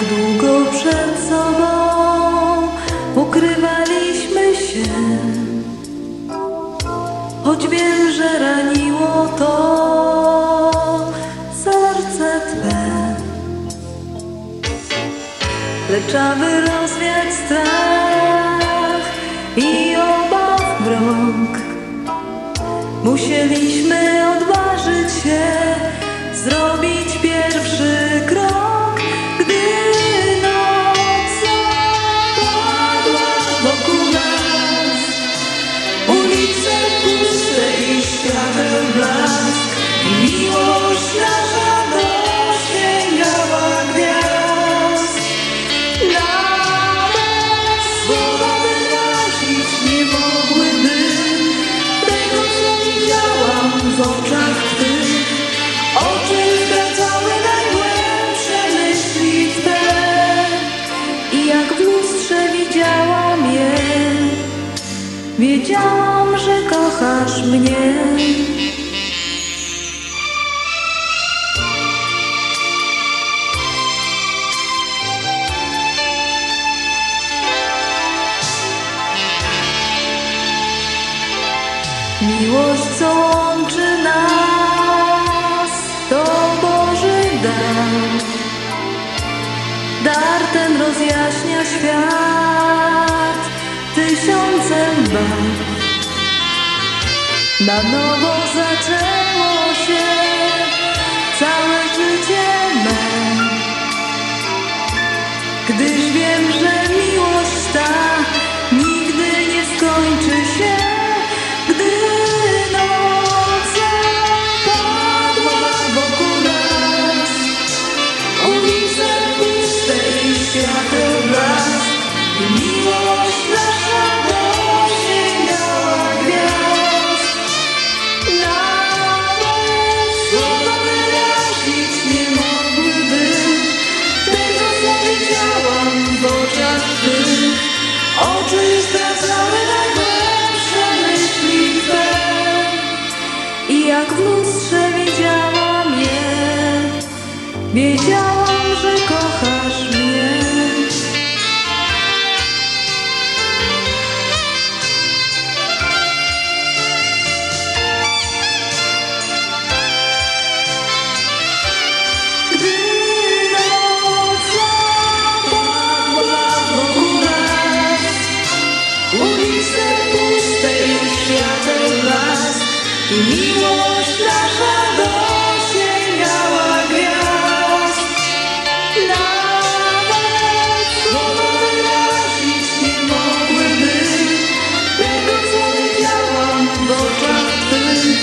Tak długo przed sobą ukrywaliśmy się. Choć wiem, że raniło to serce twe. Lecz aby rozwiać strach i obaw mrok, musieliśmy odważyć się zrobić pierwszy krok. Wiedziałam, że kochasz mnie. Miłość, co łączy nas, to Boży dar. Dar ten rozjaśnia świat barw. Na nowo zaczęło się jak w lustrze widziałam je, wiedziałam, Miłość nasza dosięgała gwiazd. Nawet słowa wyrazić nie mogłyby tego, co widziałam w oczach tych.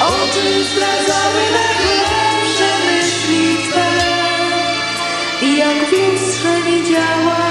Oczy zdradzały najgłębsze myśli Twe. I jak w lustrze widziałam,